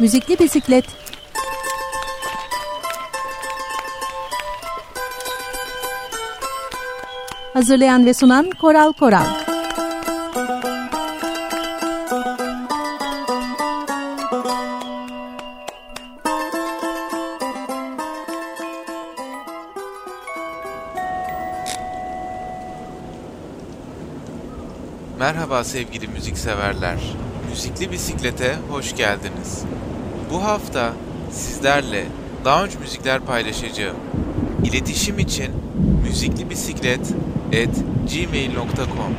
Müzikli Bisiklet Hazırlayan ve sunan Koral Koral Merhaba sevgili müzikseverler. Müzikli Bisiklet'e hoş geldiniz. Bu hafta sizlerle lounge müzikler paylaşacağım. İletişim için müziklibisiklet@gmail.com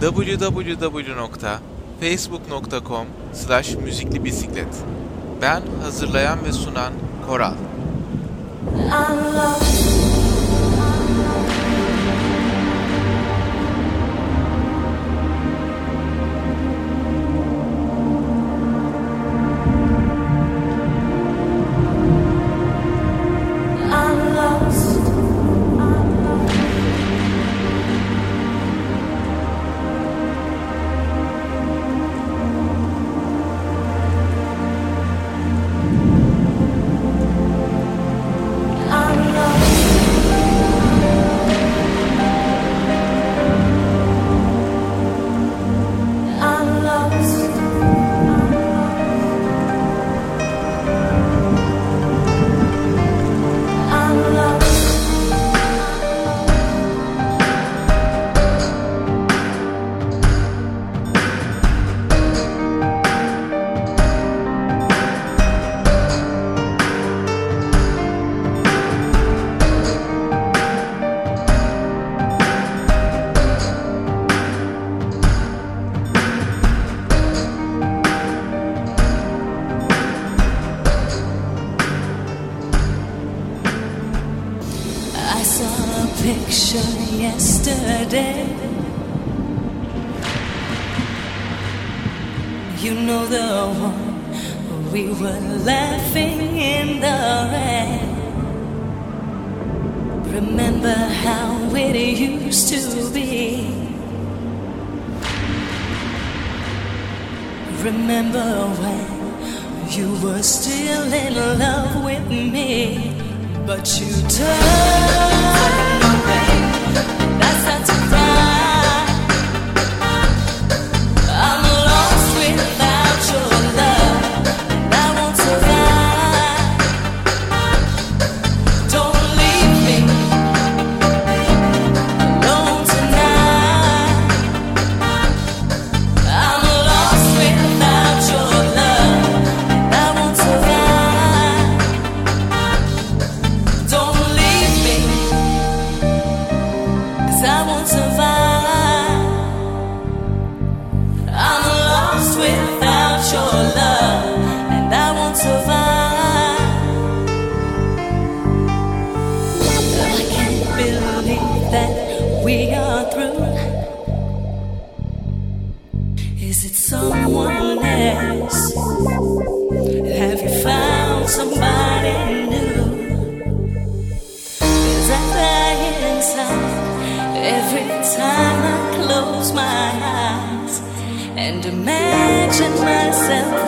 www.facebook.com slash müziklibisiklet Ben hazırlayan ve sunan Koral. myself.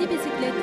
des bicyclettes.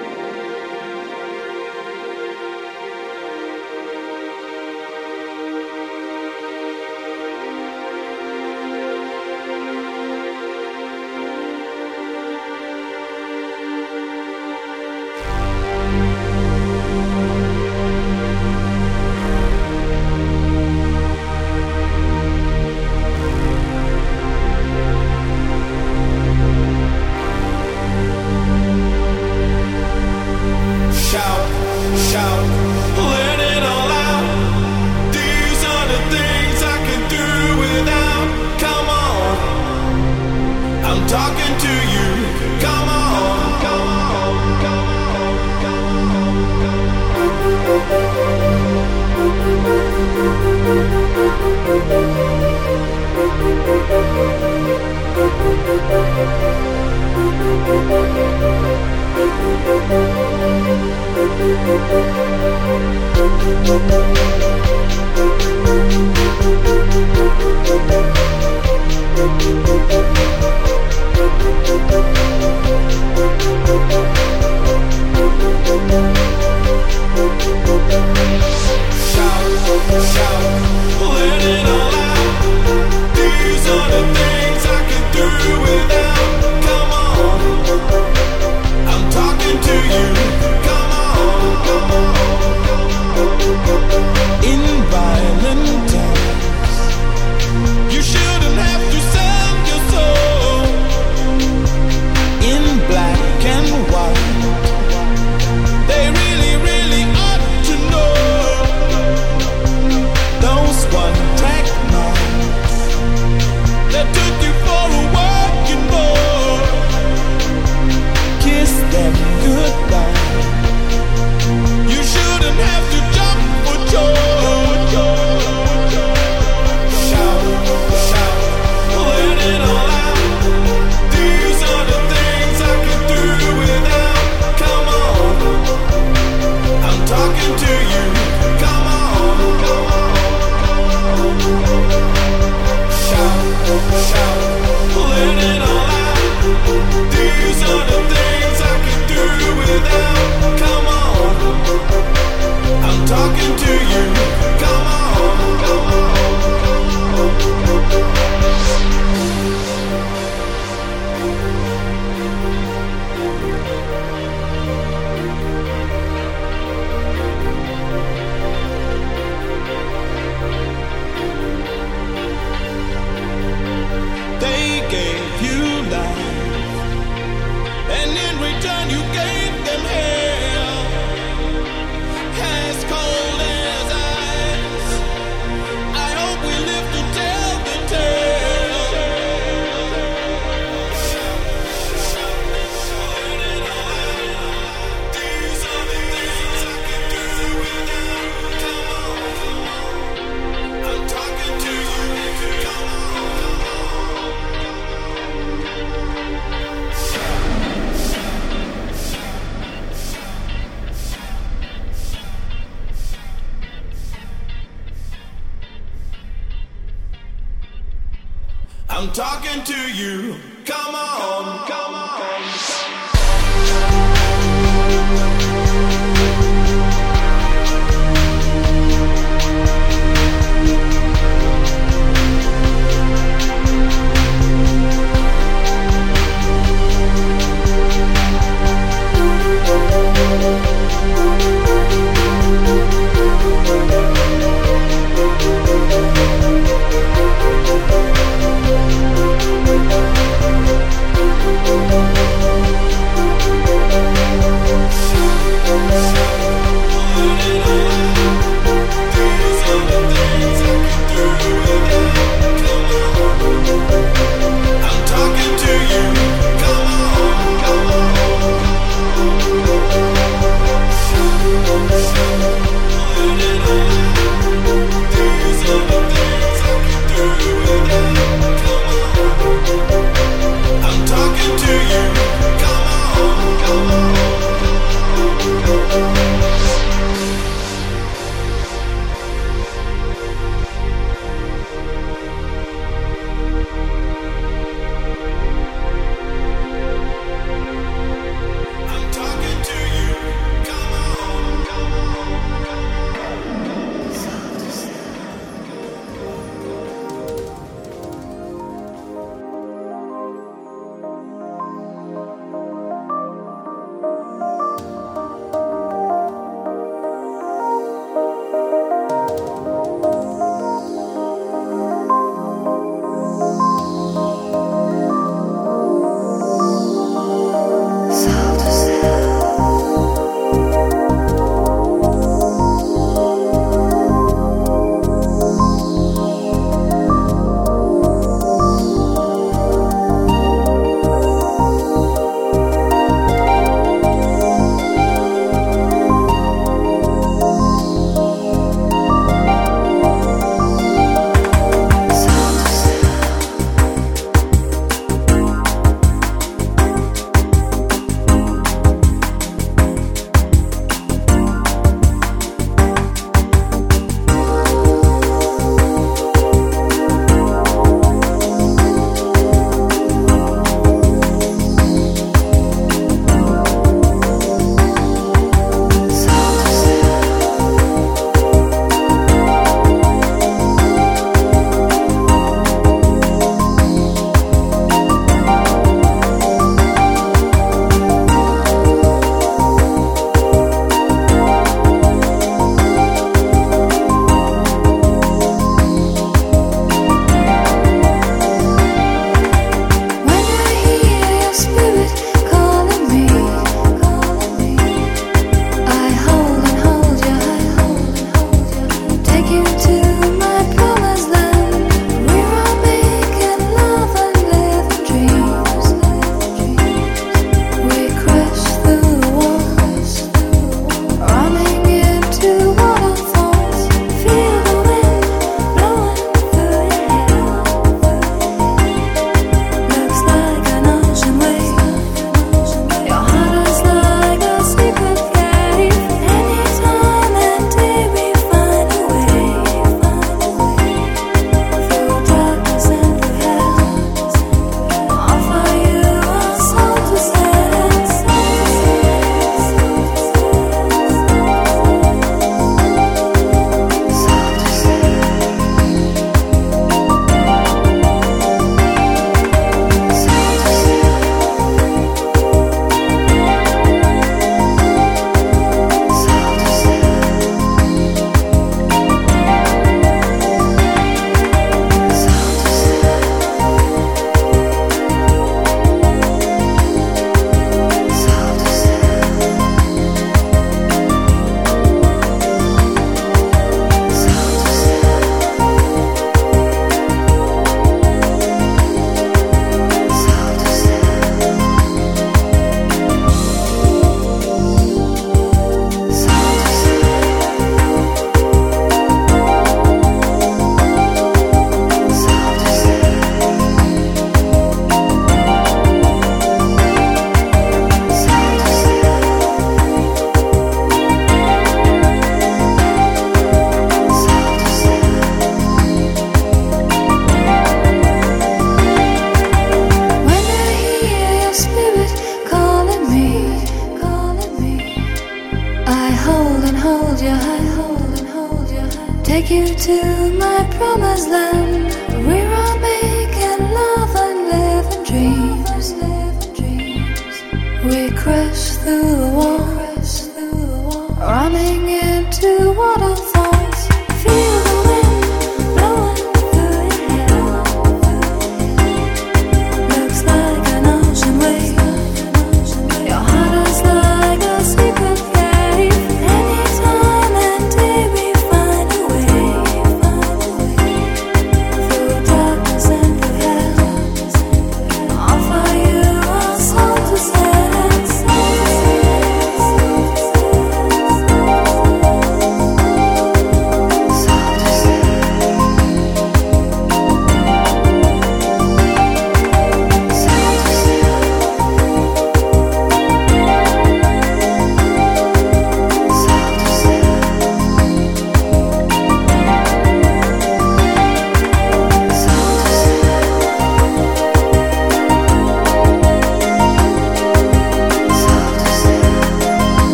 I'm talking to you. Come on, come on. Come on. Allah. you to my promised land. We're all making love and living dreams. We crash through the wall,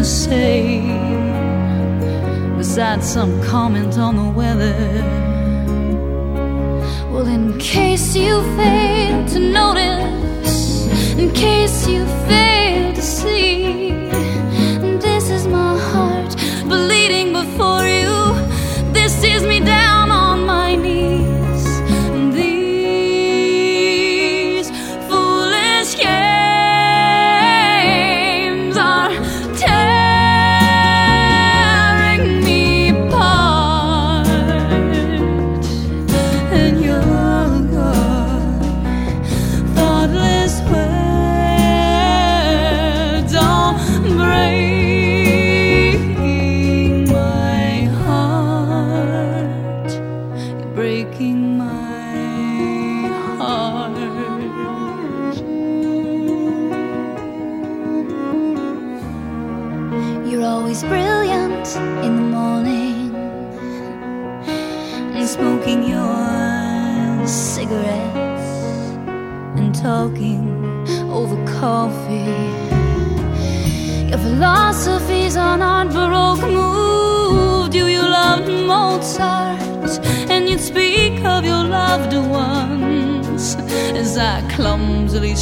to say besides some comment on the weather? Well, in case you fail to notice, in case you fail to see, this is my heart bleeding before you. This is me dying.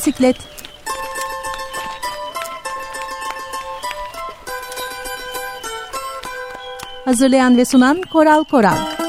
bisiklet. Hazırlayan ve sunan Koral Koral.